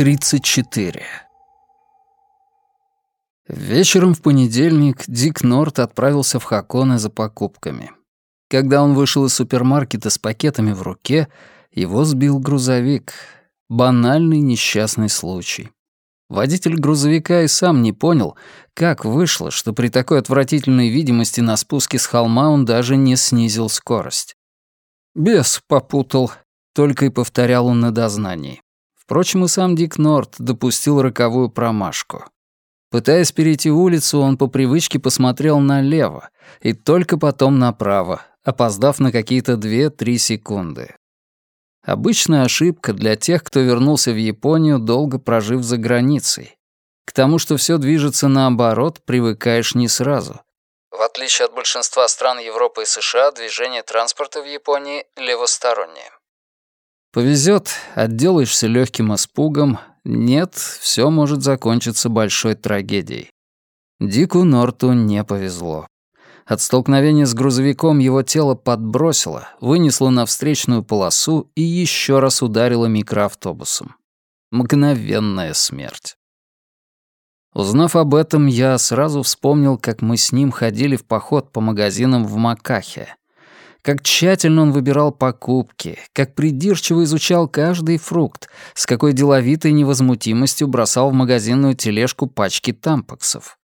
34. Вечером в понедельник Дик Норт отправился в Хаконе за покупками. Когда он вышел из супермаркета с пакетами в руке, его сбил грузовик. Банальный несчастный случай. Водитель грузовика и сам не понял, как вышло, что при такой отвратительной видимости на спуске с холма он даже не снизил скорость. «Бес попутал», — только и повторял он на дознании. Впрочем, и сам Дик Норт допустил роковую промашку. Пытаясь перейти улицу, он по привычке посмотрел налево и только потом направо, опоздав на какие-то 2-3 секунды. Обычная ошибка для тех, кто вернулся в Японию, долго прожив за границей. К тому, что все движется наоборот, привыкаешь не сразу. В отличие от большинства стран Европы и США, движение транспорта в Японии левостороннее. Повезет, отделаешься легким испугом. Нет, все может закончиться большой трагедией. Дику Норту не повезло. От столкновения с грузовиком его тело подбросило, вынесло на встречную полосу и еще раз ударило микроавтобусом. Мгновенная смерть. Узнав об этом, я сразу вспомнил, как мы с ним ходили в поход по магазинам в Макахе как тщательно он выбирал покупки, как придирчиво изучал каждый фрукт, с какой деловитой невозмутимостью бросал в магазинную тележку пачки тампаксов.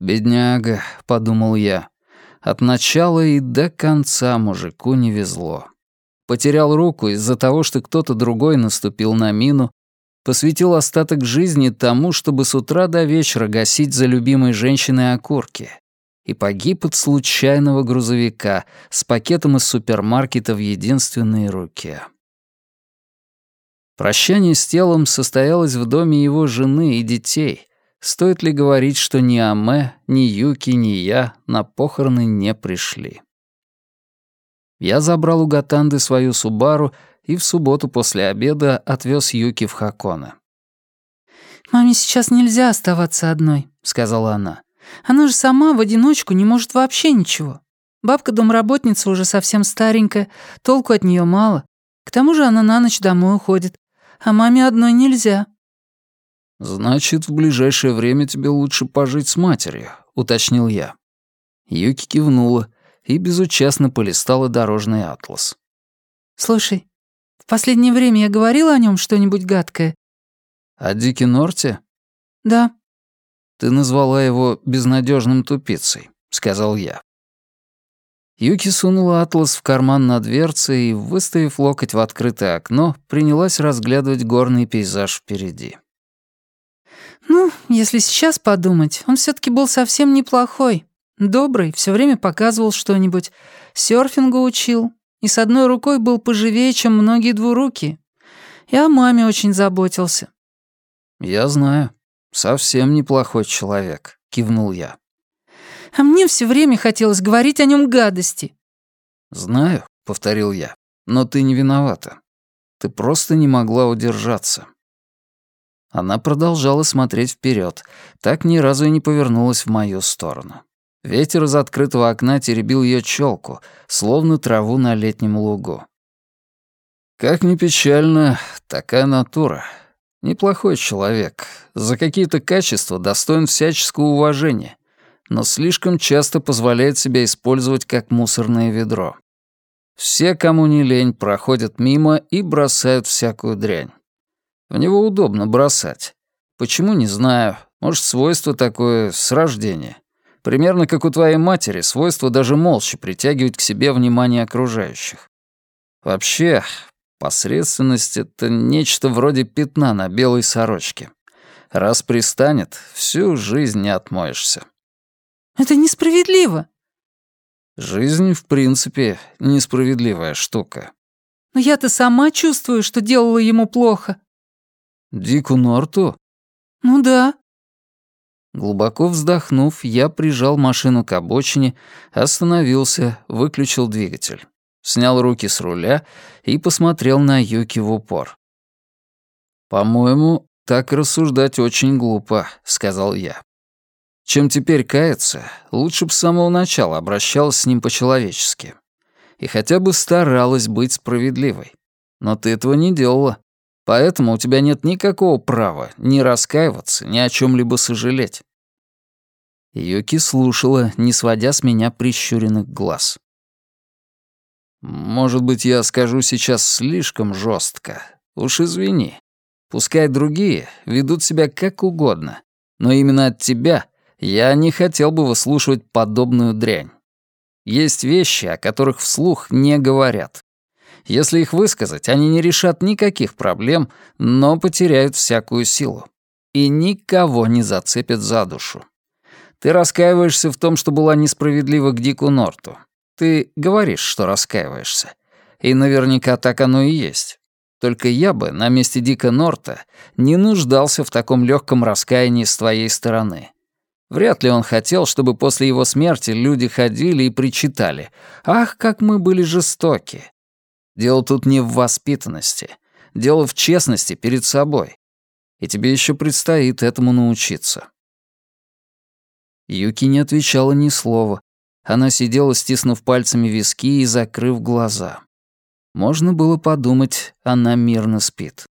«Бедняга», — подумал я, — «от начала и до конца мужику не везло». Потерял руку из-за того, что кто-то другой наступил на мину, посвятил остаток жизни тому, чтобы с утра до вечера гасить за любимой женщиной окурки, и погиб от случайного грузовика с пакетом из супермаркета в единственной руке. Прощание с телом состоялось в доме его жены и детей. Стоит ли говорить, что ни Аме, ни Юки, ни я на похороны не пришли. Я забрал у Гатанды свою Субару и в субботу после обеда отвез Юки в Хаконе. «Маме сейчас нельзя оставаться одной», — сказала она. Она же сама в одиночку не может вообще ничего. Бабка-домработница уже совсем старенькая, толку от нее мало. К тому же она на ночь домой уходит. А маме одной нельзя». «Значит, в ближайшее время тебе лучше пожить с матерью», — уточнил я. Юки кивнула и безучастно полистала дорожный атлас. «Слушай, в последнее время я говорила о нем что-нибудь гадкое?» «О Дике Норте?» «Да». «Ты назвала его безнадежным тупицей», — сказал я. Юки сунула атлас в карман на дверце и, выставив локоть в открытое окно, принялась разглядывать горный пейзаж впереди. «Ну, если сейчас подумать, он все таки был совсем неплохой. Добрый, все время показывал что-нибудь, серфингу учил, и с одной рукой был поживее, чем многие двуруки. И о маме очень заботился». «Я знаю», «Совсем неплохой человек», — кивнул я. «А мне все время хотелось говорить о нем гадости». «Знаю», — повторил я, — «но ты не виновата. Ты просто не могла удержаться». Она продолжала смотреть вперед, так ни разу и не повернулась в мою сторону. Ветер из открытого окна теребил ее челку, словно траву на летнем лугу. Как ни печально, такая натура. Неплохой человек, за какие-то качества достоин всяческого уважения, но слишком часто позволяет себя использовать как мусорное ведро. Все, кому не лень, проходят мимо и бросают всякую дрянь. В него удобно бросать. Почему, не знаю. Может, свойство такое с рождения. Примерно как у твоей матери, свойство даже молча притягивать к себе внимание окружающих. Вообще, Посредственность — это нечто вроде пятна на белой сорочке. Раз пристанет, всю жизнь не отмоешься. Это несправедливо. Жизнь, в принципе, несправедливая штука. Но я-то сама чувствую, что делала ему плохо. Дику Норту? Ну да. Глубоко вздохнув, я прижал машину к обочине, остановился, выключил двигатель снял руки с руля и посмотрел на Юки в упор. «По-моему, так рассуждать очень глупо», — сказал я. «Чем теперь каяться, лучше бы с самого начала обращалась с ним по-человечески. И хотя бы старалась быть справедливой. Но ты этого не делала. Поэтому у тебя нет никакого права ни раскаиваться, ни о чем либо сожалеть». Юки слушала, не сводя с меня прищуренных глаз. «Может быть, я скажу сейчас слишком жестко. Уж извини. Пускай другие ведут себя как угодно, но именно от тебя я не хотел бы выслушивать подобную дрянь. Есть вещи, о которых вслух не говорят. Если их высказать, они не решат никаких проблем, но потеряют всякую силу. И никого не зацепят за душу. Ты раскаиваешься в том, что была несправедлива к Дику Норту. Ты говоришь, что раскаиваешься. И наверняка так оно и есть. Только я бы на месте Дика Норта не нуждался в таком легком раскаянии с твоей стороны. Вряд ли он хотел, чтобы после его смерти люди ходили и причитали «Ах, как мы были жестоки!» Дело тут не в воспитанности. Дело в честности перед собой. И тебе еще предстоит этому научиться. Юки не отвечала ни слова. Она сидела, стиснув пальцами виски и закрыв глаза. Можно было подумать, она мирно спит.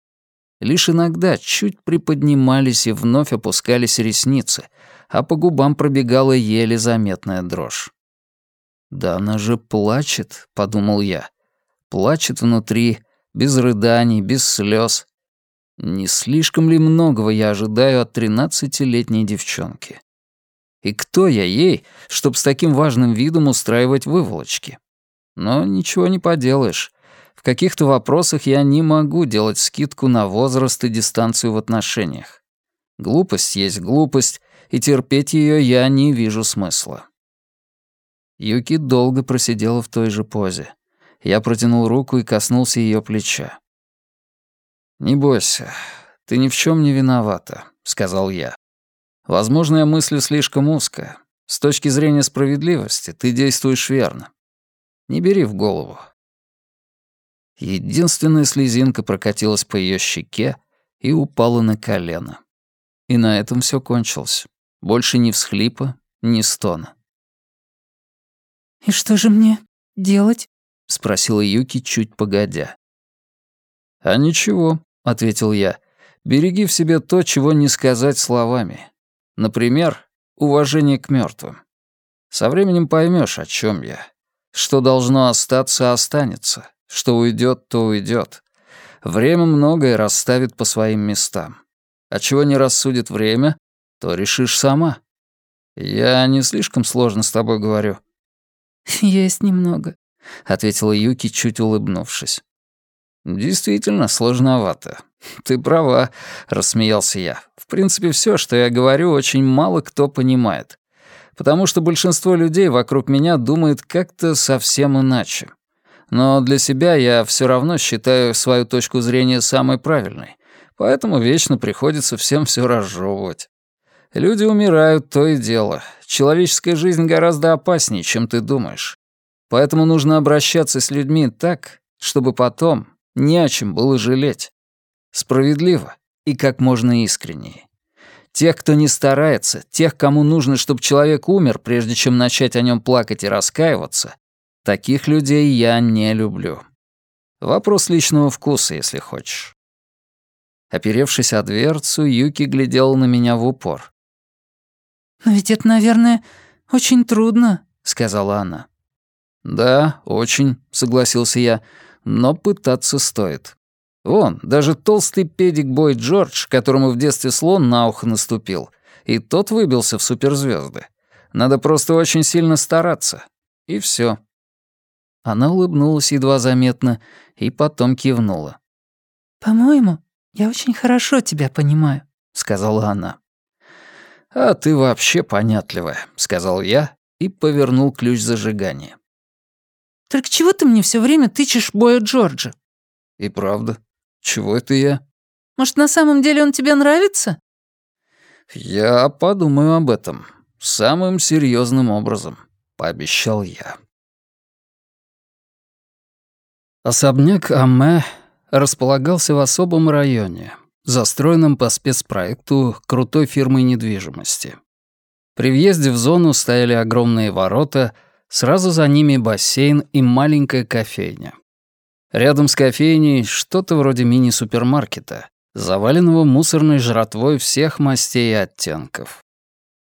Лишь иногда чуть приподнимались и вновь опускались ресницы, а по губам пробегала еле заметная дрожь. «Да она же плачет», — подумал я плачет внутри, без рыданий, без слез. Не слишком ли многого я ожидаю от тринадцатилетней девчонки? И кто я ей, чтобы с таким важным видом устраивать выволочки? Но ничего не поделаешь. В каких-то вопросах я не могу делать скидку на возраст и дистанцию в отношениях. Глупость есть глупость, и терпеть ее я не вижу смысла. Юки долго просидела в той же позе. Я протянул руку и коснулся ее плеча. «Не бойся, ты ни в чем не виновата», — сказал я. «Возможно, я мыслю слишком узко. С точки зрения справедливости ты действуешь верно. Не бери в голову». Единственная слезинка прокатилась по ее щеке и упала на колено. И на этом все кончилось. Больше ни всхлипа, ни стона. «И что же мне делать?» — спросила Юки чуть погодя. «А ничего», — ответил я. «Береги в себе то, чего не сказать словами. Например, уважение к мертвым. Со временем поймешь, о чем я. Что должно остаться, останется. Что уйдет, то уйдет. Время многое расставит по своим местам. А чего не рассудит время, то решишь сама. Я не слишком сложно с тобой говорю». «Есть немного», — ответила Юки, чуть улыбнувшись. «Действительно сложновато. Ты права», — рассмеялся я. «В принципе, все, что я говорю, очень мало кто понимает. Потому что большинство людей вокруг меня думает как-то совсем иначе. Но для себя я все равно считаю свою точку зрения самой правильной, поэтому вечно приходится всем все разжевывать. Люди умирают, то и дело. Человеческая жизнь гораздо опаснее, чем ты думаешь. Поэтому нужно обращаться с людьми так, чтобы потом не о чем было жалеть. Справедливо и как можно искреннее. Тех, кто не старается, тех, кому нужно, чтобы человек умер, прежде чем начать о нем плакать и раскаиваться, таких людей я не люблю. Вопрос личного вкуса, если хочешь. Оперевшись о дверцу, Юки глядела на меня в упор. «Но ведь это, наверное, очень трудно», — сказала она. «Да, очень», — согласился я, — «но пытаться стоит. Вон, даже толстый педик Бой Джордж, которому в детстве слон на ухо наступил, и тот выбился в суперзвезды. Надо просто очень сильно стараться. И все. Она улыбнулась едва заметно и потом кивнула. «По-моему, я очень хорошо тебя понимаю», — сказала она. «А ты вообще понятливая», — сказал я и повернул ключ зажигания. Только чего ты мне все время тычешь Боя Джорджа?» «И правда. Чего это я?» «Может, на самом деле он тебе нравится?» «Я подумаю об этом. Самым серьезным образом», — пообещал я. Особняк Аме располагался в особом районе, застроенном по спецпроекту крутой фирмы недвижимости. При въезде в зону стояли огромные ворота — Сразу за ними бассейн и маленькая кофейня. Рядом с кофейней что-то вроде мини-супермаркета, заваленного мусорной жратвой всех мастей и оттенков.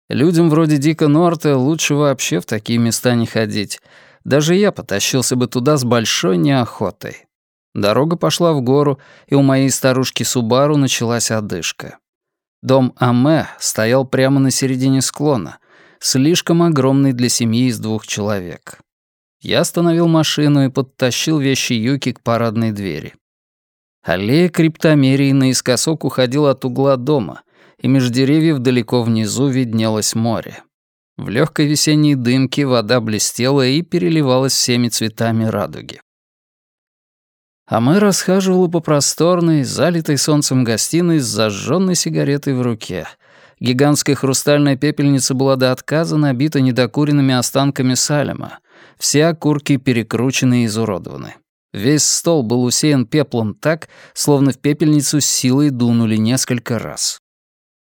Людям вроде Дика Норта лучше вообще в такие места не ходить. Даже я потащился бы туда с большой неохотой. Дорога пошла в гору, и у моей старушки Субару началась одышка. Дом Аме стоял прямо на середине склона, слишком огромный для семьи из двух человек. Я остановил машину и подтащил вещи Юки к парадной двери. Аллея криптомерии наискосок уходила от угла дома, и меж деревьев далеко внизу виднелось море. В легкой весенней дымке вода блестела и переливалась всеми цветами радуги. А мы расхаживала по просторной, залитой солнцем гостиной с зажженной сигаретой в руке. Гигантская хрустальная пепельница была до отказа набита недокуренными останками салема. Все окурки перекручены и изуродованы. Весь стол был усеян пеплом так, словно в пепельницу с силой дунули несколько раз.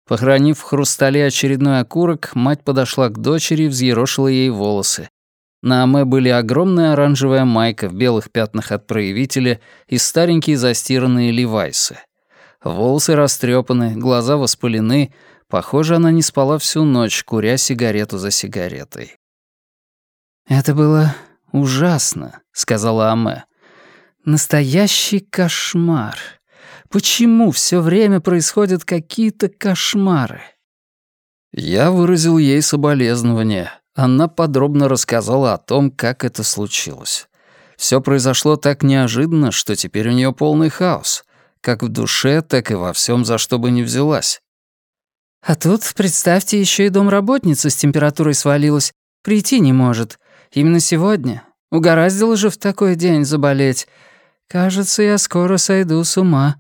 Похоронив в хрустале очередной окурок, мать подошла к дочери и взъерошила ей волосы. На Аме были огромная оранжевая майка в белых пятнах от проявителя и старенькие застиранные левайсы. Волосы растрепаны, глаза воспалены. Похоже, она не спала всю ночь, куря сигарету за сигаретой. «Это было ужасно», — сказала Аме. Настоящий кошмар. Почему все время происходят какие-то кошмары? Я выразил ей соболезнование. Она подробно рассказала о том, как это случилось. Все произошло так неожиданно, что теперь у нее полный хаос. Как в душе, так и во всем, за что бы ни взялась. А тут, представьте, еще и домработница с температурой свалилась. Прийти не может. Именно сегодня. Угораздило же в такой день заболеть. «Кажется, я скоро сойду с ума.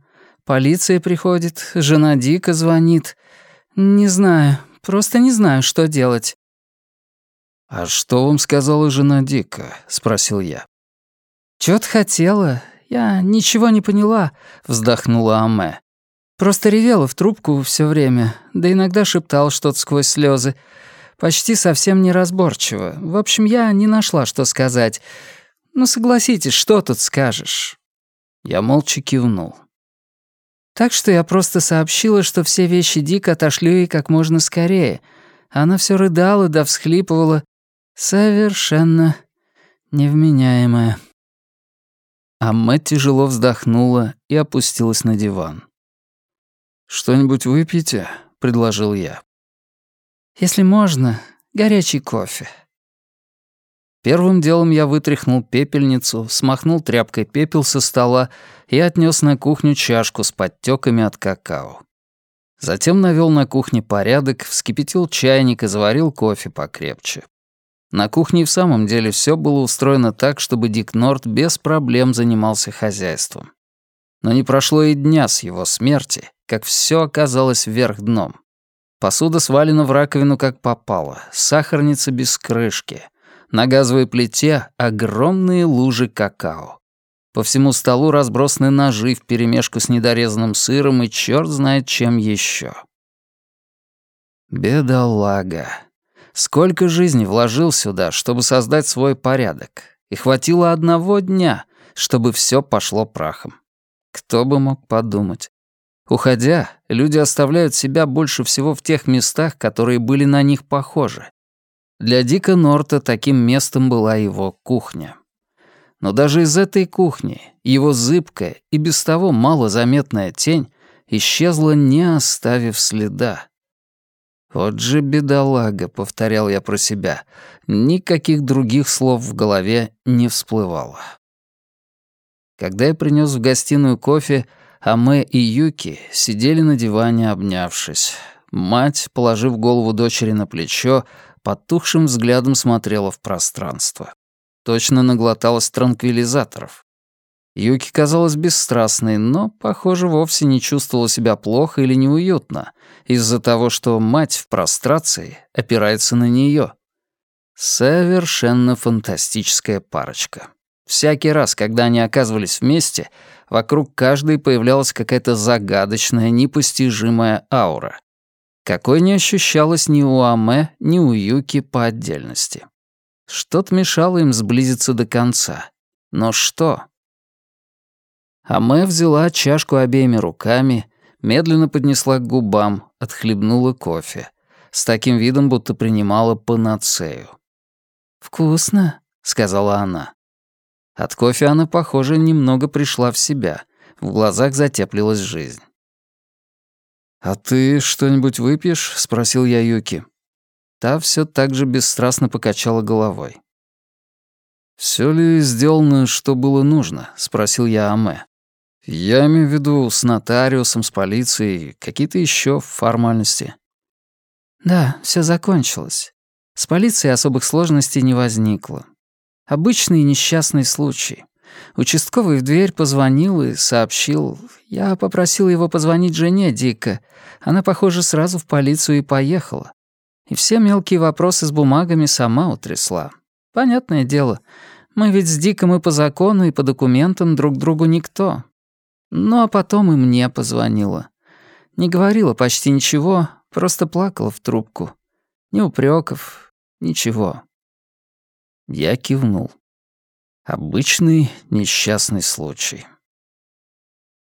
Полиция приходит, жена Дика звонит. Не знаю, просто не знаю, что делать». «А что вам сказала жена Дика?» — спросил я. «Чё-то хотела. Я ничего не поняла», — вздохнула Аме. «Просто ревела в трубку все время, да иногда шептал что-то сквозь слезы. Почти совсем неразборчиво. В общем, я не нашла, что сказать. Ну, согласитесь, что тут скажешь?» Я молча кивнул. Так что я просто сообщила, что все вещи Дик отошлю ей как можно скорее. Она все рыдала да всхлипывала. Совершенно невменяемая. А Мэтт тяжело вздохнула и опустилась на диван. «Что-нибудь выпьете?» — предложил я. «Если можно, горячий кофе», Первым делом я вытряхнул пепельницу, смахнул тряпкой пепел со стола и отнес на кухню чашку с подтеками от какао. Затем навел на кухне порядок, вскипятил чайник и заварил кофе покрепче. На кухне в самом деле все было устроено так, чтобы Дик Норт без проблем занимался хозяйством. Но не прошло и дня с его смерти, как все оказалось вверх дном. Посуда свалена в раковину как попало, сахарница без крышки — на газовой плите огромные лужи какао. По всему столу разбросаны ножи вперемешку с недорезанным сыром и черт знает чем еще. Бедолага. Сколько жизни вложил сюда, чтобы создать свой порядок. И хватило одного дня, чтобы все пошло прахом. Кто бы мог подумать. Уходя, люди оставляют себя больше всего в тех местах, которые были на них похожи. Для Дика Норта таким местом была его кухня. Но даже из этой кухни его зыбкая и без того малозаметная тень исчезла, не оставив следа. «Вот же бедолага», — повторял я про себя. Никаких других слов в голове не всплывало. Когда я принес в гостиную кофе, Аме и Юки сидели на диване, обнявшись. Мать, положив голову дочери на плечо, потухшим взглядом смотрела в пространство. Точно наглоталась транквилизаторов. Юки казалась бесстрастной, но, похоже, вовсе не чувствовала себя плохо или неуютно из-за того, что мать в прострации опирается на нее. Совершенно фантастическая парочка. Всякий раз, когда они оказывались вместе, вокруг каждой появлялась какая-то загадочная, непостижимая аура какой не ощущалось ни у Аме, ни у Юки по отдельности. Что-то мешало им сблизиться до конца. Но что? Аме взяла чашку обеими руками, медленно поднесла к губам, отхлебнула кофе. С таким видом, будто принимала панацею. «Вкусно», — сказала она. От кофе она, похоже, немного пришла в себя. В глазах затеплилась жизнь. «А ты что-нибудь выпьешь?» — спросил я Юки. Та все так же бесстрастно покачала головой. «Все ли сделано, что было нужно?» — спросил я Аме. «Я имею в виду с нотариусом, с полицией, какие-то еще формальности». «Да, все закончилось. С полицией особых сложностей не возникло. Обычный несчастный случай. Участковый в дверь позвонил и сообщил. Я попросил его позвонить жене Дика. Она, похоже, сразу в полицию и поехала. И все мелкие вопросы с бумагами сама утрясла. Понятное дело, мы ведь с Диком и по закону, и по документам друг другу никто. Ну а потом и мне позвонила. Не говорила почти ничего, просто плакала в трубку. Ни упреков, ничего. Я кивнул. Обычный несчастный случай.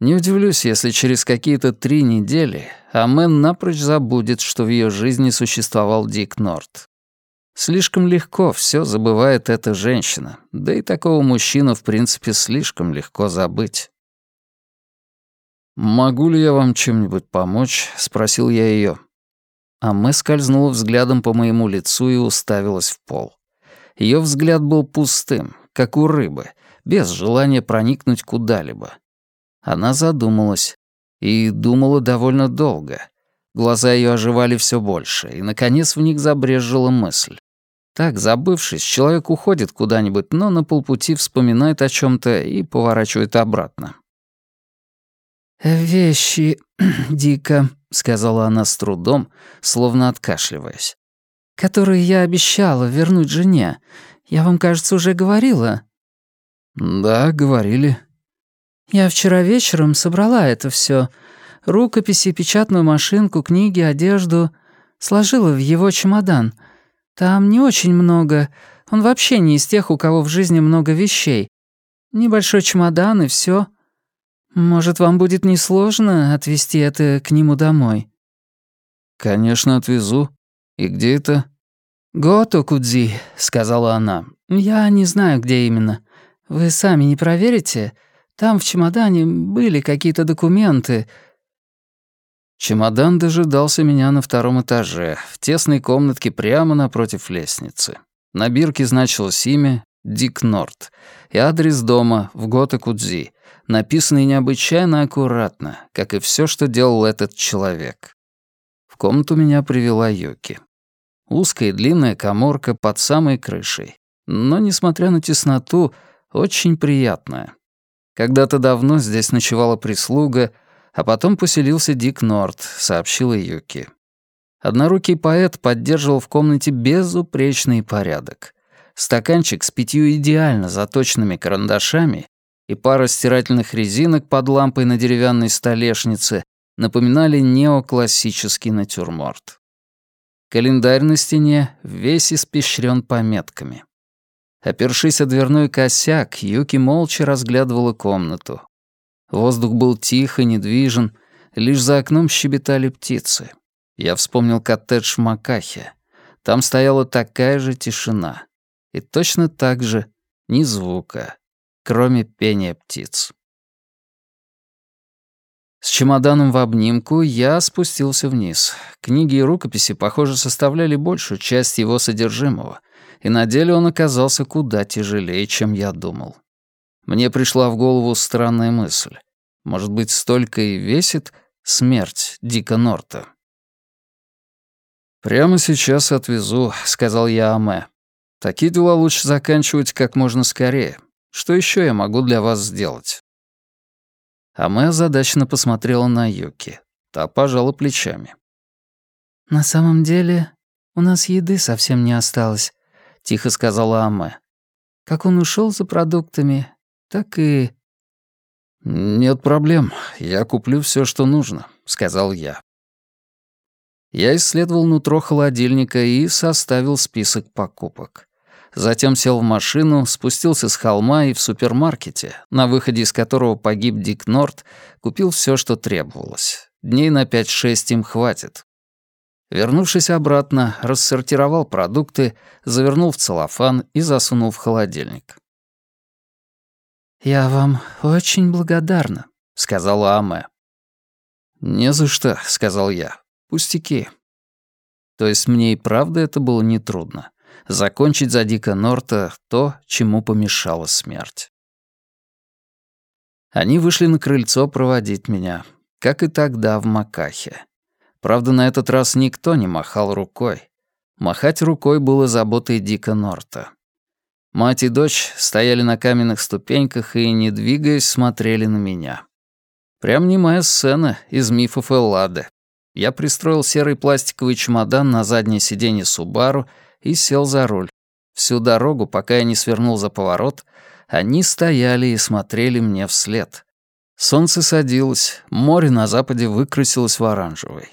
Не удивлюсь, если через какие-то три недели Амен напрочь забудет, что в ее жизни существовал Дик Норт. Слишком легко все забывает эта женщина, да и такого мужчину, в принципе, слишком легко забыть. «Могу ли я вам чем-нибудь помочь?» — спросил я ее. Аме скользнула взглядом по моему лицу и уставилась в пол. Ее взгляд был пустым, как у рыбы, без желания проникнуть куда-либо. Она задумалась. И думала довольно долго. Глаза ее оживали все больше, и, наконец, в них забрежила мысль. Так, забывшись, человек уходит куда-нибудь, но на полпути вспоминает о чем то и поворачивает обратно. «Вещи дико», — сказала она с трудом, словно откашливаясь. «Которые я обещала вернуть жене. Я вам, кажется, уже говорила». «Да, говорили», я вчера вечером собрала это все: Рукописи, печатную машинку, книги, одежду. Сложила в его чемодан. Там не очень много. Он вообще не из тех, у кого в жизни много вещей. Небольшой чемодан и все. Может, вам будет несложно отвезти это к нему домой?» «Конечно, отвезу. И где это?» «Гото Кудзи», — сказала она. «Я не знаю, где именно. Вы сами не проверите? Там в чемодане были какие-то документы». Чемодан дожидался меня на втором этаже, в тесной комнатке прямо напротив лестницы. На бирке значилось имя Дик Норт и адрес дома в Готекудзи, написанный необычайно аккуратно, как и все, что делал этот человек. В комнату меня привела Юки. Узкая длинная коморка под самой крышей, но, несмотря на тесноту, очень приятная. Когда-то давно здесь ночевала прислуга, а потом поселился Дик Норт, сообщила Юки. Однорукий поэт поддерживал в комнате безупречный порядок. Стаканчик с пятью идеально заточенными карандашами и пара стирательных резинок под лампой на деревянной столешнице напоминали неоклассический натюрморт. Календарь на стене весь испещрен пометками. Опершись о дверной косяк, Юки молча разглядывала комнату. Воздух был тих и недвижен, лишь за окном щебетали птицы. Я вспомнил коттедж в Макахе. Там стояла такая же тишина. И точно так же ни звука, кроме пения птиц. С чемоданом в обнимку я спустился вниз. Книги и рукописи, похоже, составляли большую часть его содержимого — и на деле он оказался куда тяжелее, чем я думал. Мне пришла в голову странная мысль. Может быть, столько и весит смерть Дика Норта? «Прямо сейчас отвезу», — сказал я Аме. «Такие дела лучше заканчивать как можно скорее. Что еще я могу для вас сделать?» Аме озадаченно посмотрела на Юки. Та пожала плечами. «На самом деле, у нас еды совсем не осталось тихо сказала Аме. Как он ушел за продуктами, так и... «Нет проблем, я куплю все, что нужно», — сказал я. Я исследовал нутро холодильника и составил список покупок. Затем сел в машину, спустился с холма и в супермаркете, на выходе из которого погиб Дик Норт, купил все, что требовалось. Дней на 5-6 им хватит. Вернувшись обратно, рассортировал продукты, завернул в целлофан и засунул в холодильник. «Я вам очень благодарна», — сказала Аме. «Не за что», — сказал я. «Пустяки». То есть мне и правда это было нетрудно. Закончить за Дика Норта то, чему помешала смерть. Они вышли на крыльцо проводить меня, как и тогда в Макахе. Правда, на этот раз никто не махал рукой. Махать рукой было заботой Дика Норта. Мать и дочь стояли на каменных ступеньках и, не двигаясь, смотрели на меня. Прям немая сцена из мифов Эллады. Я пристроил серый пластиковый чемодан на заднее сиденье Субару и сел за руль. Всю дорогу, пока я не свернул за поворот, они стояли и смотрели мне вслед. Солнце садилось, море на западе выкрасилось в оранжевый.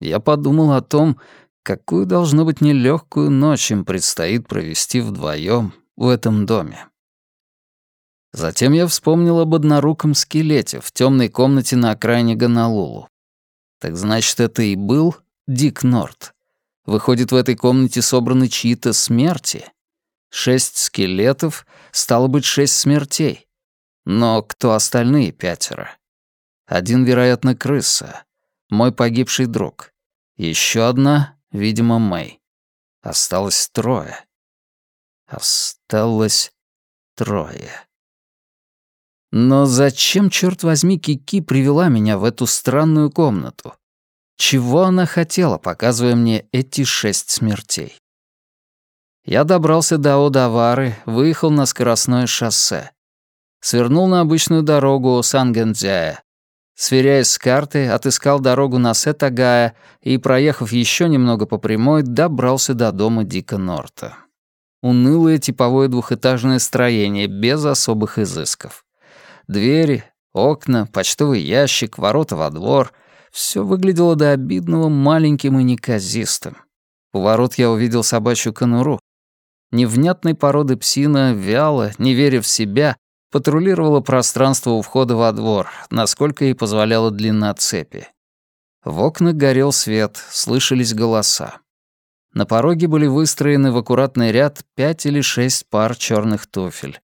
Я подумал о том, какую должно быть нелегкую ночь им предстоит провести вдвоем в этом доме. Затем я вспомнил об одноруком скелете в темной комнате на окраине Гонолулу. Так значит, это и был Дик Норт. Выходит, в этой комнате собраны чьи-то смерти. Шесть скелетов, стало быть, шесть смертей. Но кто остальные пятеро? Один, вероятно, крыса. Мой погибший друг. Еще одна, видимо, Мэй. Осталось трое. Осталось трое. Но зачем, черт возьми, Кики привела меня в эту странную комнату? Чего она хотела, показывая мне эти шесть смертей? Я добрался до Одавары, выехал на скоростное шоссе. Свернул на обычную дорогу Сангендзяя. Сверяясь с картой, отыскал дорогу на Сетагая и, проехав еще немного по прямой, добрался до дома Дика Норта. Унылое типовое двухэтажное строение, без особых изысков. Двери, окна, почтовый ящик, ворота во двор — все выглядело до обидного маленьким и неказистым. У ворот я увидел собачью конуру. Невнятной породы псина, вяло, не веря в себя, патрулировала пространство у входа во двор, насколько ей позволяла длина цепи. В окнах горел свет, слышались голоса. На пороге были выстроены в аккуратный ряд пять или шесть пар черных туфель.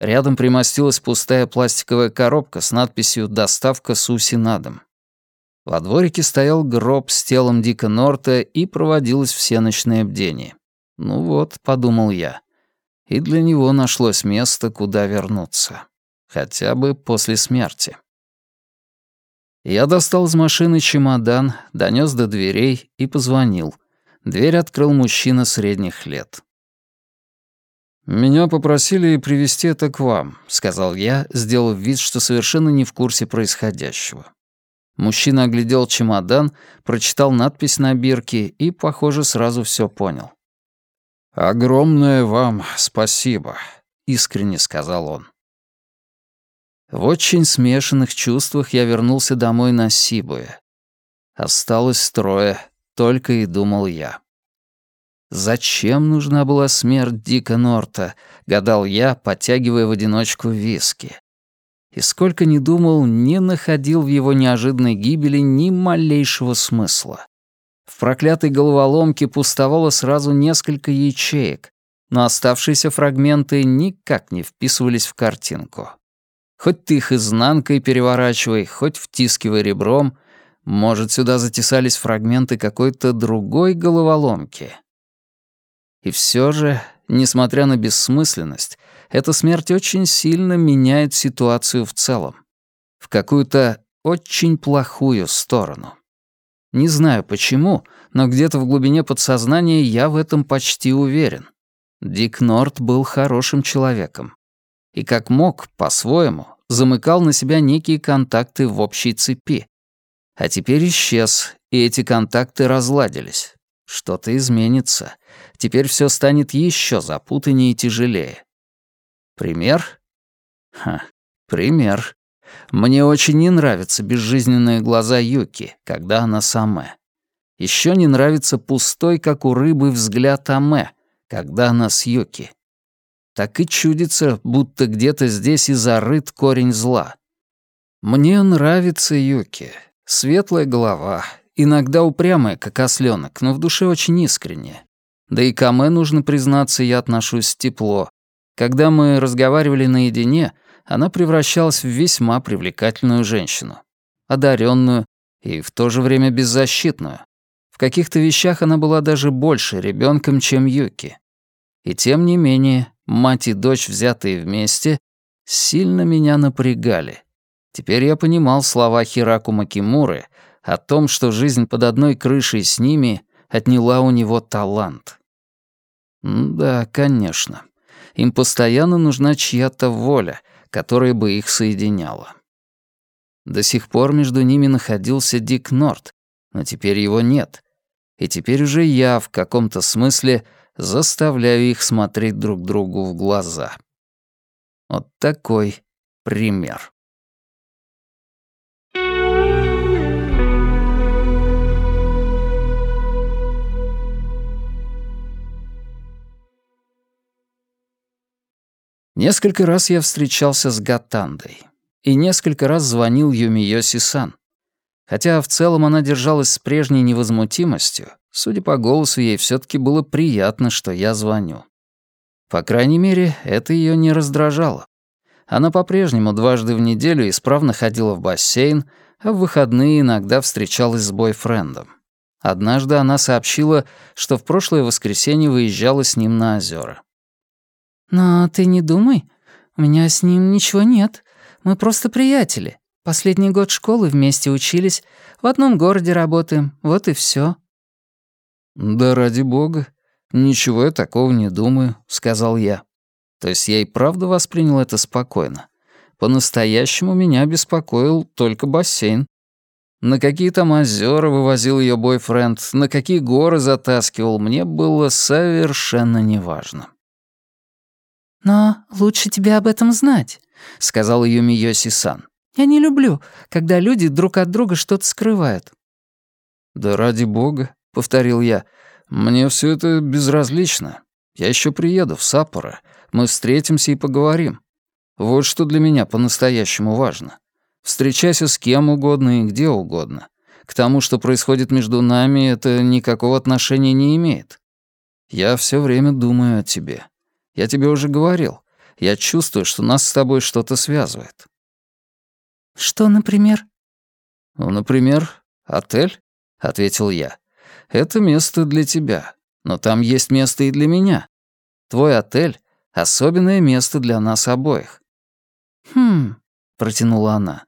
Рядом примостилась пустая пластиковая коробка с надписью «Доставка Суси на дом». Во дворике стоял гроб с телом Дика Норта и проводилось всеночное бдение. «Ну вот», — подумал я, — и для него нашлось место, куда вернуться. Хотя бы после смерти. Я достал из машины чемодан, донес до дверей и позвонил. Дверь открыл мужчина средних лет. «Меня попросили привести это к вам», — сказал я, сделав вид, что совершенно не в курсе происходящего. Мужчина оглядел чемодан, прочитал надпись на бирке и, похоже, сразу все понял. «Огромное вам спасибо», — искренне сказал он. В очень смешанных чувствах я вернулся домой на Сибуе. Осталось трое, только и думал я. Зачем нужна была смерть Дика Норта, гадал я, подтягивая в одиночку виски. И сколько ни думал, не находил в его неожиданной гибели ни малейшего смысла. В проклятой головоломке пустовало сразу несколько ячеек, но оставшиеся фрагменты никак не вписывались в картинку. Хоть ты их изнанкой переворачивай, хоть втискивай ребром, может, сюда затесались фрагменты какой-то другой головоломки. И все же, несмотря на бессмысленность, эта смерть очень сильно меняет ситуацию в целом. В какую-то очень плохую сторону. Не знаю почему, но где-то в глубине подсознания я в этом почти уверен. Дик Норт был хорошим человеком. И как мог, по-своему, замыкал на себя некие контакты в общей цепи. А теперь исчез, и эти контакты разладились. Что-то изменится. Теперь все станет еще запутаннее и тяжелее. Пример? Ха, пример. Мне очень не нравятся безжизненные глаза Юки, когда она саме. Еще не нравится пустой, как у рыбы, взгляд Аме, когда она с Юки. Так и чудится, будто где-то здесь и зарыт корень зла. Мне нравится Юки. Светлая голова, иногда упрямая, как осленок, но в душе очень искренняя. Да и к Аме, нужно признаться, я отношусь тепло. Когда мы разговаривали наедине, она превращалась в весьма привлекательную женщину. Одаренную и в то же время беззащитную. В каких-то вещах она была даже больше ребенком, чем Юки. И тем не менее, мать и дочь, взятые вместе, сильно меня напрягали. Теперь я понимал слова Хираку Макимуры о том, что жизнь под одной крышей с ними отняла у него талант. Да, конечно. Им постоянно нужна чья-то воля, которая бы их соединяла. До сих пор между ними находился Дик Норт, но теперь его нет. И теперь уже я в каком-то смысле заставляю их смотреть друг другу в глаза. Вот такой пример. Несколько раз я встречался с Гатандой. И несколько раз звонил Юмиёси-сан. Хотя в целом она держалась с прежней невозмутимостью, судя по голосу, ей все таки было приятно, что я звоню. По крайней мере, это ее не раздражало. Она по-прежнему дважды в неделю исправно ходила в бассейн, а в выходные иногда встречалась с бойфрендом. Однажды она сообщила, что в прошлое воскресенье выезжала с ним на озера. «Но ты не думай, у меня с ним ничего нет. Мы просто приятели. Последний год школы вместе учились, в одном городе работаем, вот и все. «Да ради бога, ничего я такого не думаю», — сказал я. То есть я и правда воспринял это спокойно. По-настоящему меня беспокоил только бассейн. На какие там озера вывозил ее бойфренд, на какие горы затаскивал, мне было совершенно неважно. «Но лучше тебе об этом знать», — сказал Юмиёси-сан. «Я не люблю, когда люди друг от друга что-то скрывают». «Да ради бога», — повторил я, — «мне все это безразлично. Я еще приеду в Саппоро, мы встретимся и поговорим. Вот что для меня по-настоящему важно. Встречайся с кем угодно и где угодно. К тому, что происходит между нами, это никакого отношения не имеет. Я все время думаю о тебе. Я тебе уже говорил. Я чувствую, что нас с тобой что-то связывает». «Что, например?» «Ну, например, отель», — ответил я. «Это место для тебя, но там есть место и для меня. Твой отель — особенное место для нас обоих». «Хм», — протянула она.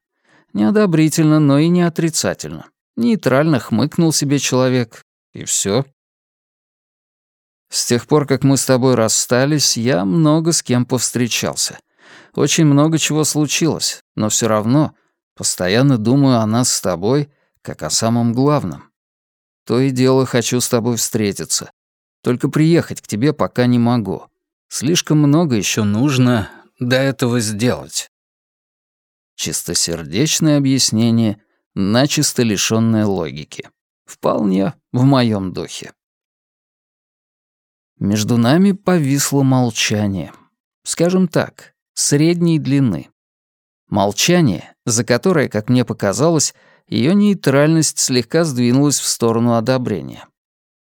Неодобрительно, но и не отрицательно. Нейтрально хмыкнул себе человек, и все. С тех пор, как мы с тобой расстались, я много с кем повстречался. Очень много чего случилось, но все равно постоянно думаю о нас с тобой, как о самом главном. То и дело хочу с тобой встретиться. Только приехать к тебе пока не могу. Слишком много еще нужно до этого сделать. Чистосердечное объяснение, начисто лишённое логики. Вполне в моем духе. Между нами повисло молчание. Скажем так, средней длины. Молчание, за которое, как мне показалось, ее нейтральность слегка сдвинулась в сторону одобрения.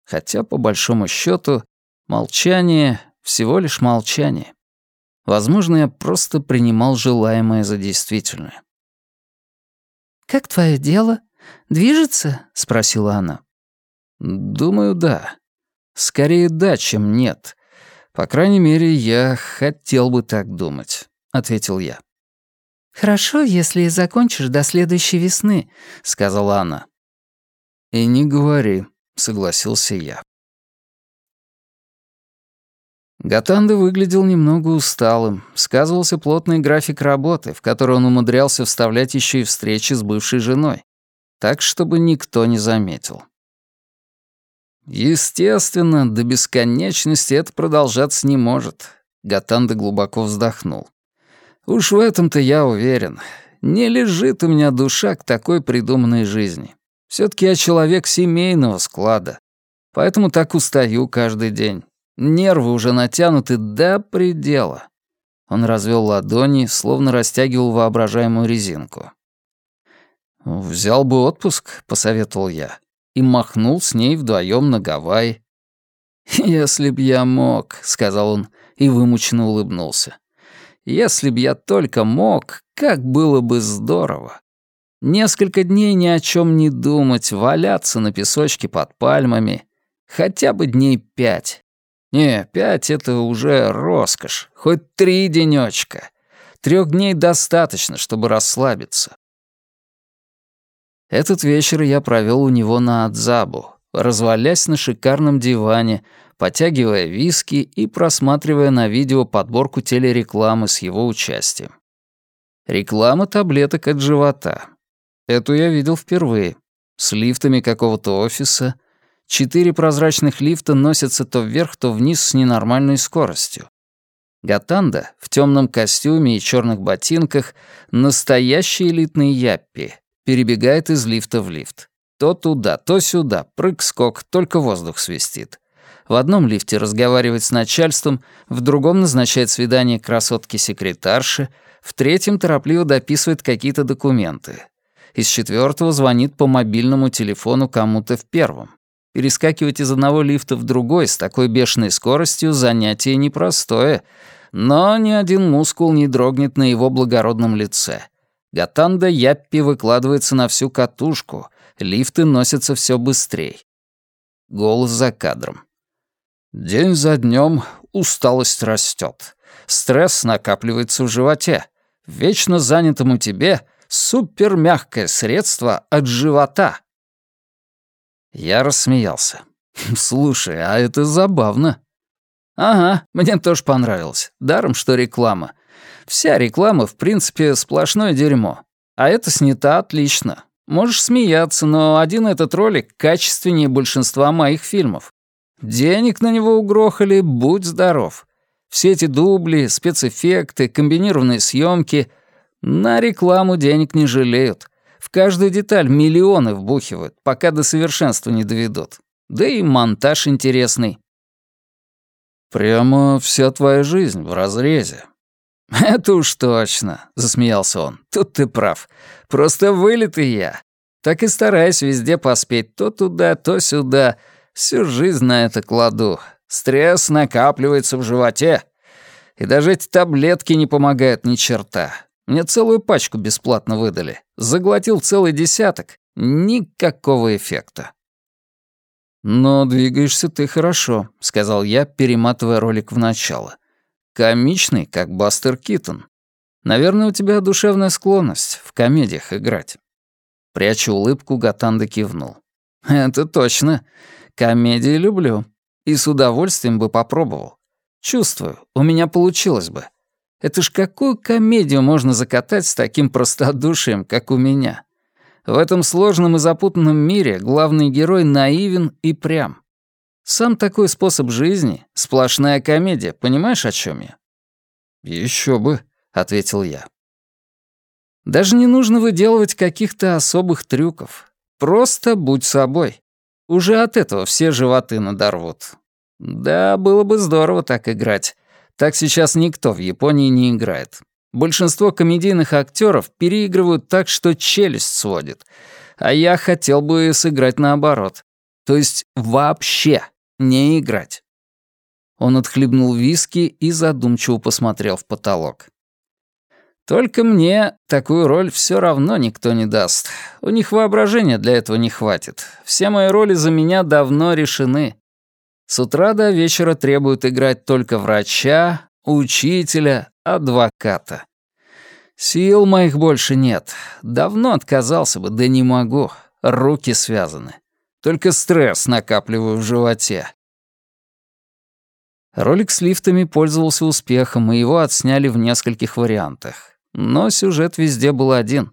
Хотя, по большому счету, молчание — всего лишь молчание. Возможно, я просто принимал желаемое за действительное. «Как твое дело? Движется?» — спросила она. «Думаю, да. Скорее да, чем нет. По крайней мере, я хотел бы так думать, ответил я. Хорошо, если закончишь до следующей весны, сказала она. И не говори, согласился я. Гатанда выглядел немного усталым, сказывался плотный график работы, в который он умудрялся вставлять еще и встречи с бывшей женой, так, чтобы никто не заметил. Естественно, до бесконечности это продолжаться не может. Гатанда глубоко вздохнул. Уж в этом-то я уверен. Не лежит у меня душа к такой придуманной жизни. все таки я человек семейного склада. Поэтому так устаю каждый день. Нервы уже натянуты до предела. Он развел ладони, словно растягивал воображаемую резинку. «Взял бы отпуск», — посоветовал я, и махнул с ней вдвоем на Гавайи. «Если б я мог», — сказал он и вымученно улыбнулся. «Если б я только мог, как было бы здорово. Несколько дней ни о чем не думать, валяться на песочке под пальмами. Хотя бы дней пять. Не, пять — это уже роскошь. Хоть три денечка. Трех дней достаточно, чтобы расслабиться. Этот вечер я провел у него на Адзабу, развалясь на шикарном диване, потягивая виски и просматривая на видео подборку телерекламы с его участием. Реклама таблеток от живота. Эту я видел впервые. С лифтами какого-то офиса — Четыре прозрачных лифта носятся то вверх, то вниз с ненормальной скоростью. Гатанда в темном костюме и черных ботинках настоящий элитный яппи, перебегает из лифта в лифт. То туда, то сюда, прыг-скок, только воздух свистит. В одном лифте разговаривает с начальством, в другом назначает свидание красотки-секретарши, в третьем торопливо дописывает какие-то документы. Из четвертого звонит по мобильному телефону кому-то в первом. Перескакивать из одного лифта в другой с такой бешеной скоростью — занятие непростое, но ни один мускул не дрогнет на его благородном лице. Гатанда Яппи выкладывается на всю катушку, лифты носятся все быстрее. Голос за кадром. День за днем усталость растет. Стресс накапливается в животе. Вечно занятому тебе супермягкое средство от живота — я рассмеялся. «Слушай, а это забавно». «Ага, мне тоже понравилось. Даром, что реклама. Вся реклама, в принципе, сплошное дерьмо. А это снято отлично. Можешь смеяться, но один этот ролик качественнее большинства моих фильмов. Денег на него угрохали, будь здоров. Все эти дубли, спецэффекты, комбинированные съемки. На рекламу денег не жалеют. В каждую деталь миллионы вбухивают, пока до совершенства не доведут. Да и монтаж интересный. «Прямо вся твоя жизнь в разрезе». «Это уж точно», — засмеялся он. «Тут ты прав. Просто вылитый я. Так и стараюсь везде поспеть то туда, то сюда. Всю жизнь на это кладу. Стресс накапливается в животе. И даже эти таблетки не помогают ни черта. Мне целую пачку бесплатно выдали. Заглотил целый десяток. Никакого эффекта. «Но двигаешься ты хорошо», — сказал я, перематывая ролик в начало. «Комичный, как Бастер Китон. Наверное, у тебя душевная склонность в комедиях играть». Пряча улыбку, Гатанда кивнул. «Это точно. Комедии люблю. И с удовольствием бы попробовал. Чувствую, у меня получилось бы. Это ж какую комедию можно закатать с таким простодушием, как у меня? В этом сложном и запутанном мире главный герой наивен и прям. Сам такой способ жизни — сплошная комедия, понимаешь, о чем я? Еще бы», — ответил я. Даже не нужно выделывать каких-то особых трюков. Просто будь собой. Уже от этого все животы надорвут. Да, было бы здорово так играть. Так сейчас никто в Японии не играет. Большинство комедийных актеров переигрывают так, что челюсть сводит. А я хотел бы сыграть наоборот. То есть вообще не играть. Он отхлебнул виски и задумчиво посмотрел в потолок. Только мне такую роль все равно никто не даст. У них воображения для этого не хватит. Все мои роли за меня давно решены. С утра до вечера требуют играть только врача, учителя, адвоката. Сил моих больше нет. Давно отказался бы, да не могу. Руки связаны. Только стресс накапливаю в животе. Ролик с лифтами пользовался успехом, и его отсняли в нескольких вариантах. Но сюжет везде был один.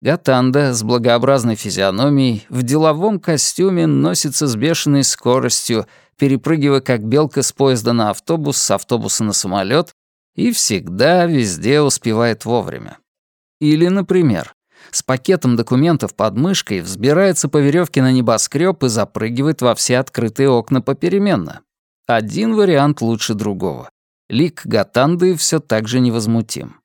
Гатанда с благообразной физиономией в деловом костюме носится с бешеной скоростью перепрыгивая как белка с поезда на автобус, с автобуса на самолет, и всегда везде успевает вовремя. Или, например, с пакетом документов под мышкой взбирается по веревке на небоскреб и запрыгивает во все открытые окна попеременно. Один вариант лучше другого. Лик Гатанды все так же невозмутим.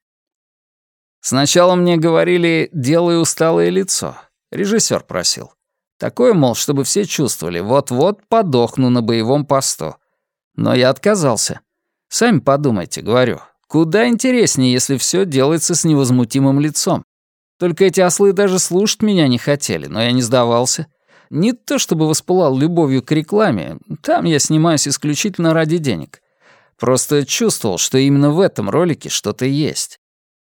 Сначала мне говорили «делай усталое лицо». Режиссер просил. Такое, мол, чтобы все чувствовали, вот-вот подохну на боевом посту. Но я отказался. Сами подумайте, говорю. Куда интереснее, если все делается с невозмутимым лицом. Только эти ослы даже слушать меня не хотели, но я не сдавался. Не то чтобы воспылал любовью к рекламе, там я снимаюсь исключительно ради денег. Просто чувствовал, что именно в этом ролике что-то есть.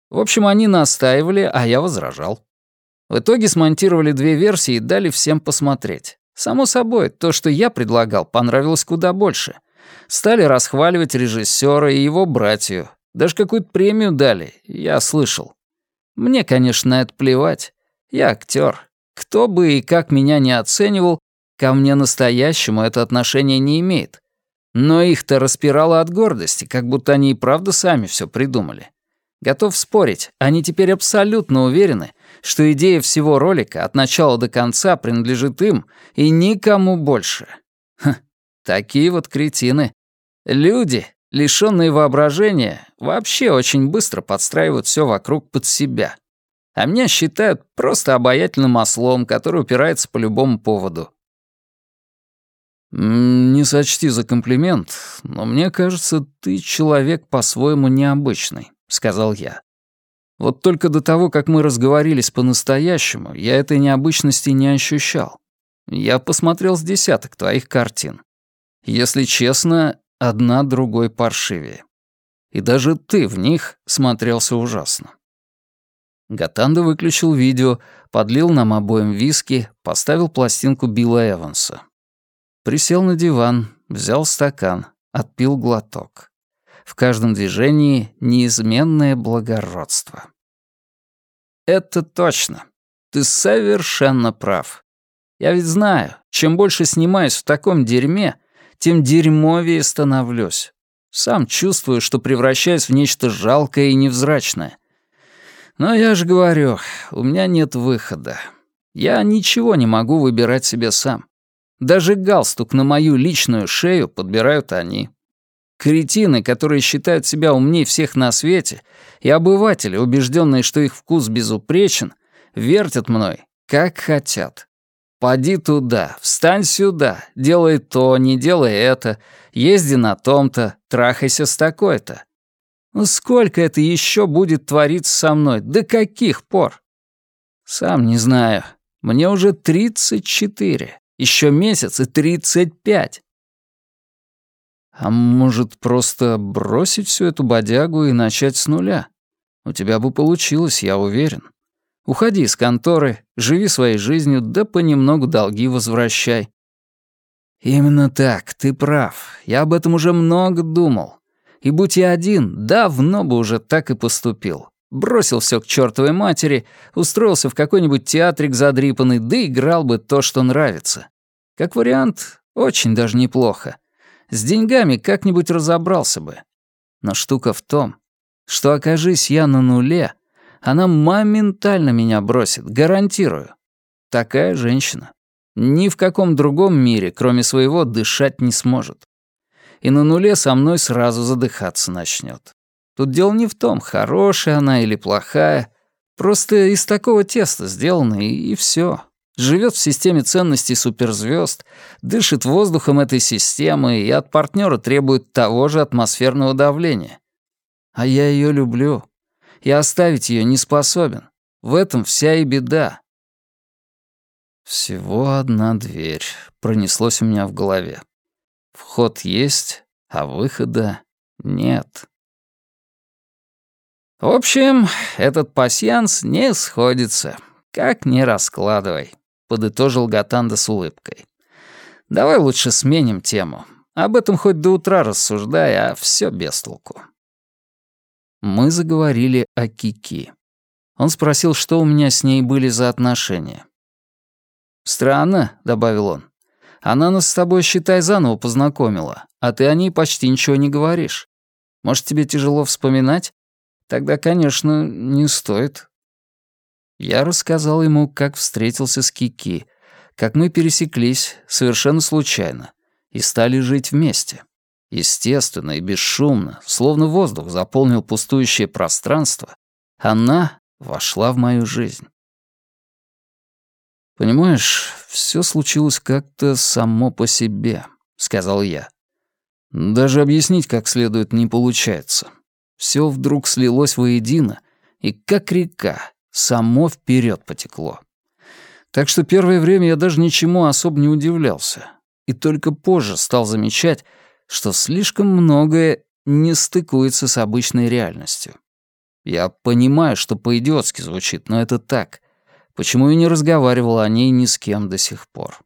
В общем, они настаивали, а я возражал. В итоге смонтировали две версии и дали всем посмотреть. Само собой, то, что я предлагал, понравилось куда больше. Стали расхваливать режиссера и его братью. Даже какую-то премию дали, я слышал. Мне, конечно, это плевать. Я актер. Кто бы и как меня не оценивал, ко мне настоящему это отношение не имеет. Но их-то распирало от гордости, как будто они и правда сами все придумали. Готов спорить, они теперь абсолютно уверены, что идея всего ролика от начала до конца принадлежит им и никому больше. Ха, такие вот кретины. Люди, лишённые воображения, вообще очень быстро подстраивают все вокруг под себя. А меня считают просто обаятельным ослом, который упирается по любому поводу. «Не сочти за комплимент, но мне кажется, ты человек по-своему необычный», — сказал я. «Вот только до того, как мы разговорились по-настоящему, я этой необычности не ощущал. Я посмотрел с десяток твоих картин. Если честно, одна другой паршивее. И даже ты в них смотрелся ужасно». Гатанда выключил видео, подлил нам обоим виски, поставил пластинку Билла Эванса. Присел на диван, взял стакан, отпил глоток. В каждом движении неизменное благородство. «Это точно. Ты совершенно прав. Я ведь знаю, чем больше снимаюсь в таком дерьме, тем дерьмовее становлюсь. Сам чувствую, что превращаюсь в нечто жалкое и невзрачное. Но я же говорю, у меня нет выхода. Я ничего не могу выбирать себе сам. Даже галстук на мою личную шею подбирают они. Кретины, которые считают себя умнее всех на свете, и обыватели, убежденные, что их вкус безупречен, вертят мной, как хотят. Поди туда, встань сюда, делай то, не делай это, езди на том-то, трахайся с такой-то. Ну сколько это еще будет твориться со мной? До каких пор? Сам не знаю. Мне уже тридцать четыре. Еще месяц и тридцать пять. А может, просто бросить всю эту бодягу и начать с нуля? У тебя бы получилось, я уверен. Уходи из конторы, живи своей жизнью, да понемногу долги возвращай. Именно так, ты прав. Я об этом уже много думал. И будь я один, давно бы уже так и поступил бросил все к чертовой матери, устроился в какой-нибудь театрик задрипанный, да играл бы то, что нравится. Как вариант, очень даже неплохо. С деньгами как-нибудь разобрался бы. Но штука в том, что окажись я на нуле, она моментально меня бросит, гарантирую. Такая женщина. Ни в каком другом мире, кроме своего, дышать не сможет. И на нуле со мной сразу задыхаться начнет. Тут дело не в том, хорошая она или плохая. Просто из такого теста сделана, и, и все. Живет в системе ценностей суперзвезд, дышит воздухом этой системы и от партнера требует того же атмосферного давления. А я ее люблю. И оставить ее не способен. В этом вся и беда. Всего одна дверь пронеслось у меня в голове. Вход есть, а выхода нет. В общем, этот пасьянс не сходится. Как не раскладывай, подытожил Гатанда с улыбкой. Давай лучше сменим тему. Об этом хоть до утра рассуждай, а все без толку. Мы заговорили о Кики. Он спросил, что у меня с ней были за отношения. «Странно», — добавил он. «Она нас с тобой, считай, заново познакомила, а ты о ней почти ничего не говоришь. Может, тебе тяжело вспоминать? Тогда, конечно, не стоит. Я рассказал ему, как встретился с Кики, как мы пересеклись совершенно случайно и стали жить вместе. Естественно и бесшумно, словно воздух заполнил пустующее пространство, она вошла в мою жизнь. «Понимаешь, все случилось как-то само по себе», — сказал я. «Даже объяснить как следует не получается. Все вдруг слилось воедино, и как река, само вперед потекло. Так что первое время я даже ничему особо не удивлялся. И только позже стал замечать, что слишком многое не стыкуется с обычной реальностью. Я понимаю, что по-идиотски звучит, но это так. Почему я не разговаривал о ней ни с кем до сих пор?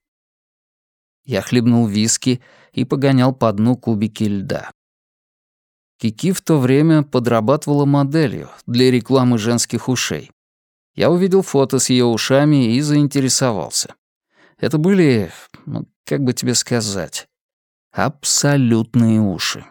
Я хлебнул виски и погонял по дну кубики льда. Кики в то время подрабатывала моделью для рекламы женских ушей. Я увидел фото с ее ушами и заинтересовался. Это были, ну, как бы тебе сказать, абсолютные уши.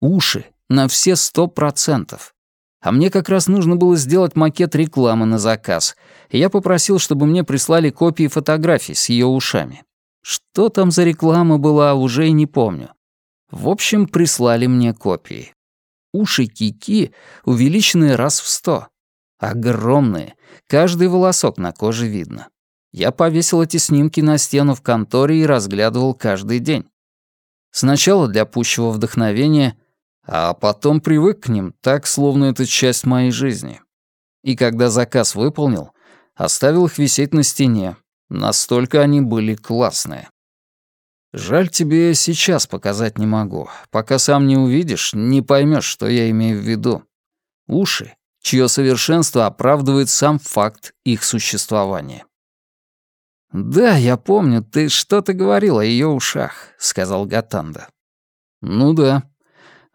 Уши на все сто процентов. А мне как раз нужно было сделать макет рекламы на заказ, я попросил, чтобы мне прислали копии фотографий с ее ушами. Что там за реклама была, уже и не помню. В общем, прислали мне копии. Уши Кики увеличены раз в сто. Огромные, каждый волосок на коже видно. Я повесил эти снимки на стену в конторе и разглядывал каждый день. Сначала для пущего вдохновения, а потом привык к ним так, словно это часть моей жизни. И когда заказ выполнил, оставил их висеть на стене. Настолько они были классные. Жаль, тебе сейчас показать не могу. Пока сам не увидишь, не поймешь, что я имею в виду. Уши, чье совершенство оправдывает сам факт их существования. «Да, я помню, ты что-то говорил о ее ушах», — сказал Гатанда. «Ну да.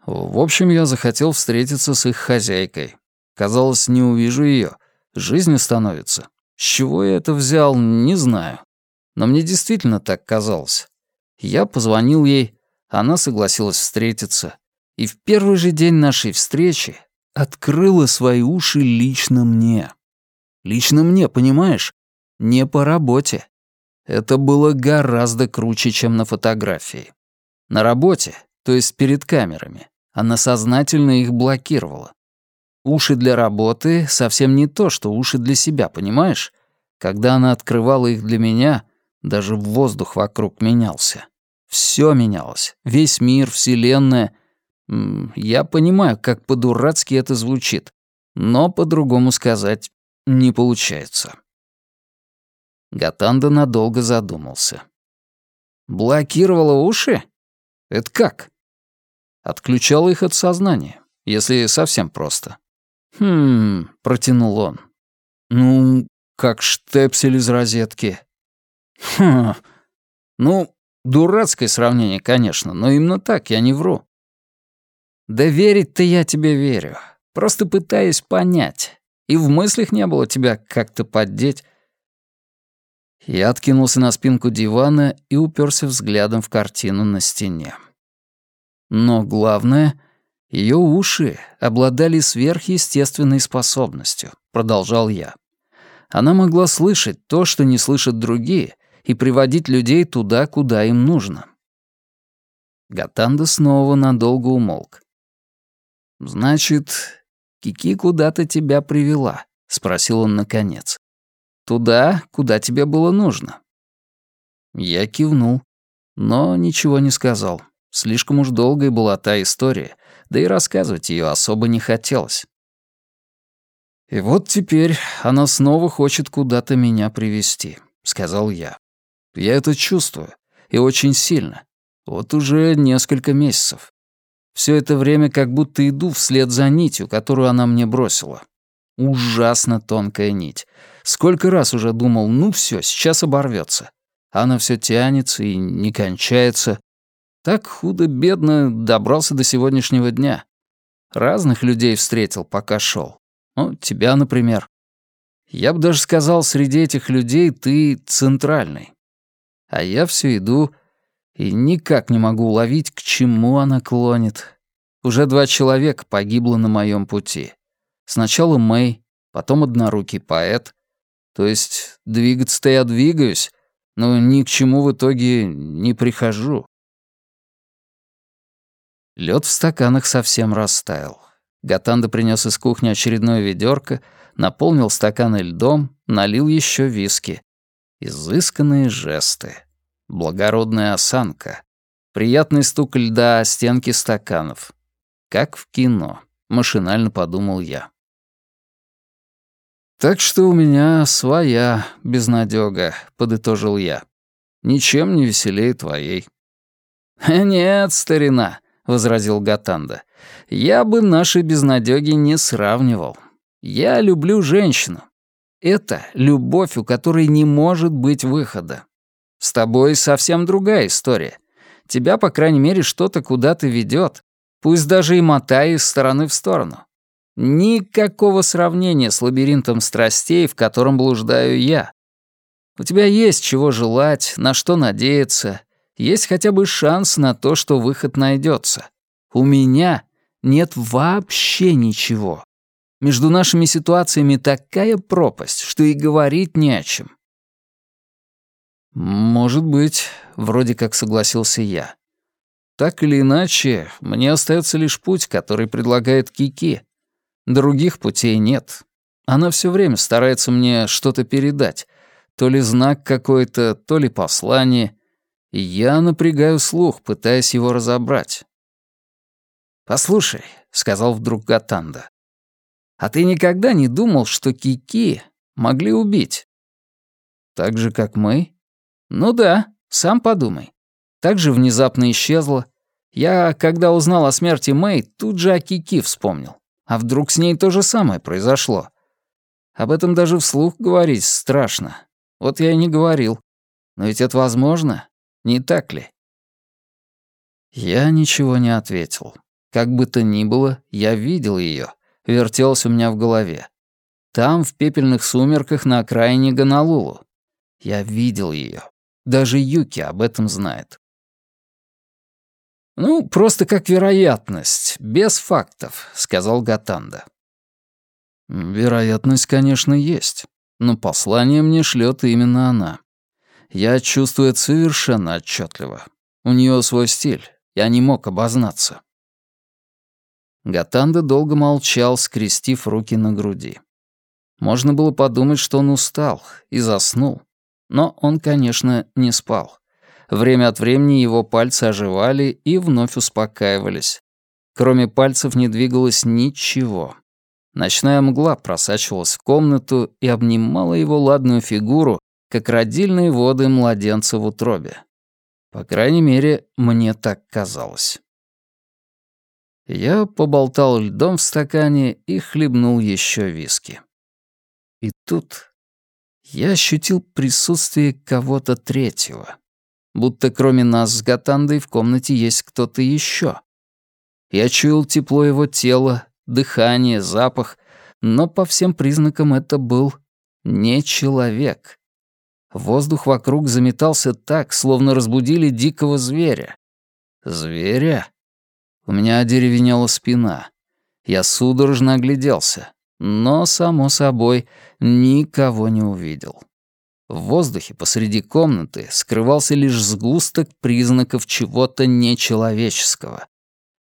В общем, я захотел встретиться с их хозяйкой. Казалось, не увижу ее. Жизнь остановится. С чего я это взял, не знаю. Но мне действительно так казалось. Я позвонил ей, она согласилась встретиться. И в первый же день нашей встречи открыла свои уши лично мне. Лично мне, понимаешь? Не по работе. Это было гораздо круче, чем на фотографии. На работе, то есть перед камерами, она сознательно их блокировала. Уши для работы — совсем не то, что уши для себя, понимаешь? Когда она открывала их для меня, даже воздух вокруг менялся. Все менялось. Весь мир, Вселенная. Я понимаю, как по-дурацки это звучит, но по-другому сказать не получается. Гатанда надолго задумался. «Блокировала уши? Это как?» Отключала их от сознания, если совсем просто. «Хм...» — протянул он. «Ну, как штепсель из розетки». «Хм... Ну, дурацкое сравнение, конечно, но именно так, я не вру». «Да верить-то я тебе верю. Просто пытаюсь понять. И в мыслях не было тебя как-то поддеть. Я откинулся на спинку дивана и уперся взглядом в картину на стене. Но главное, ее уши обладали сверхъестественной способностью, продолжал я. Она могла слышать то, что не слышат другие, и приводить людей туда, куда им нужно. Гатанда снова надолго умолк. «Значит, Кики куда-то тебя привела?» — спросил он наконец. Туда, куда тебе было нужно». Я кивнул, но ничего не сказал. Слишком уж долгой была та история, да и рассказывать ее особо не хотелось. «И вот теперь она снова хочет куда-то меня привести, сказал я. «Я это чувствую, и очень сильно. Вот уже несколько месяцев. Все это время как будто иду вслед за нитью, которую она мне бросила. Ужасно тонкая нить. Сколько раз уже думал, ну все, сейчас оборвется. Она все тянется и не кончается. Так худо-бедно добрался до сегодняшнего дня. Разных людей встретил, пока шел. Ну, тебя, например. Я бы даже сказал, среди этих людей ты центральный. А я все иду и никак не могу уловить, к чему она клонит. Уже два человека погибло на моем пути. Сначала Мэй, потом однорукий поэт. То есть двигаться-то я двигаюсь, но ни к чему в итоге не прихожу. Лед в стаканах совсем растаял. Гатанда принес из кухни очередное ведерко, наполнил стаканы льдом, налил еще виски. Изысканные жесты. Благородная осанка. Приятный стук льда о стенки стаканов. Как в кино, машинально подумал я. «Так что у меня своя безнадёга», — подытожил я. «Ничем не веселее твоей». «Нет, старина», — возразил Гатанда. «Я бы наши безнадёги не сравнивал. Я люблю женщину. Это любовь, у которой не может быть выхода. С тобой совсем другая история. Тебя, по крайней мере, что-то куда-то ведет, пусть даже и мотая из стороны в сторону. Никакого сравнения с лабиринтом страстей, в котором блуждаю я. У тебя есть чего желать, на что надеяться, есть хотя бы шанс на то, что выход найдется. У меня нет вообще ничего. Между нашими ситуациями такая пропасть, что и говорить не о чем. «Может быть», — вроде как согласился я. «Так или иначе, мне остается лишь путь, который предлагает Кики. Других путей нет. Она все время старается мне что-то передать, то ли знак какой-то, то ли послание, и я напрягаю слух, пытаясь его разобрать. «Послушай», — сказал вдруг Гатанда, «а ты никогда не думал, что Кики могли убить?» «Так же, как мы?» «Ну да, сам подумай. Так же внезапно исчезла. Я, когда узнал о смерти Мэй, тут же о Кики вспомнил. А вдруг с ней то же самое произошло? Об этом даже вслух говорить страшно. Вот я и не говорил. Но ведь это возможно, не так ли?» Я ничего не ответил. Как бы то ни было, я видел ее, вертелась у меня в голове. Там, в пепельных сумерках на окраине Гонолулу. Я видел ее. Даже Юки об этом знает. «Ну, просто как вероятность, без фактов», — сказал Гатанда. «Вероятность, конечно, есть, но послание мне шлет именно она. Я чувствую это совершенно отчетливо. У нее свой стиль, я не мог обознаться». Гатанда долго молчал, скрестив руки на груди. Можно было подумать, что он устал и заснул. Но он, конечно, не спал. Время от времени его пальцы оживали и вновь успокаивались. Кроме пальцев не двигалось ничего. Ночная мгла просачивалась в комнату и обнимала его ладную фигуру, как родильные воды младенца в утробе. По крайней мере, мне так казалось. Я поболтал льдом в стакане и хлебнул еще виски. И тут я ощутил присутствие кого-то третьего. Будто кроме нас с Гатандой в комнате есть кто-то еще. Я чуял тепло его тела, дыхание, запах, но по всем признакам это был не человек. Воздух вокруг заметался так, словно разбудили дикого зверя. Зверя? У меня одеревенела спина. Я судорожно огляделся, но, само собой, никого не увидел. В воздухе посреди комнаты скрывался лишь сгусток признаков чего-то нечеловеческого.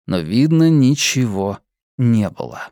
Но видно ничего не было.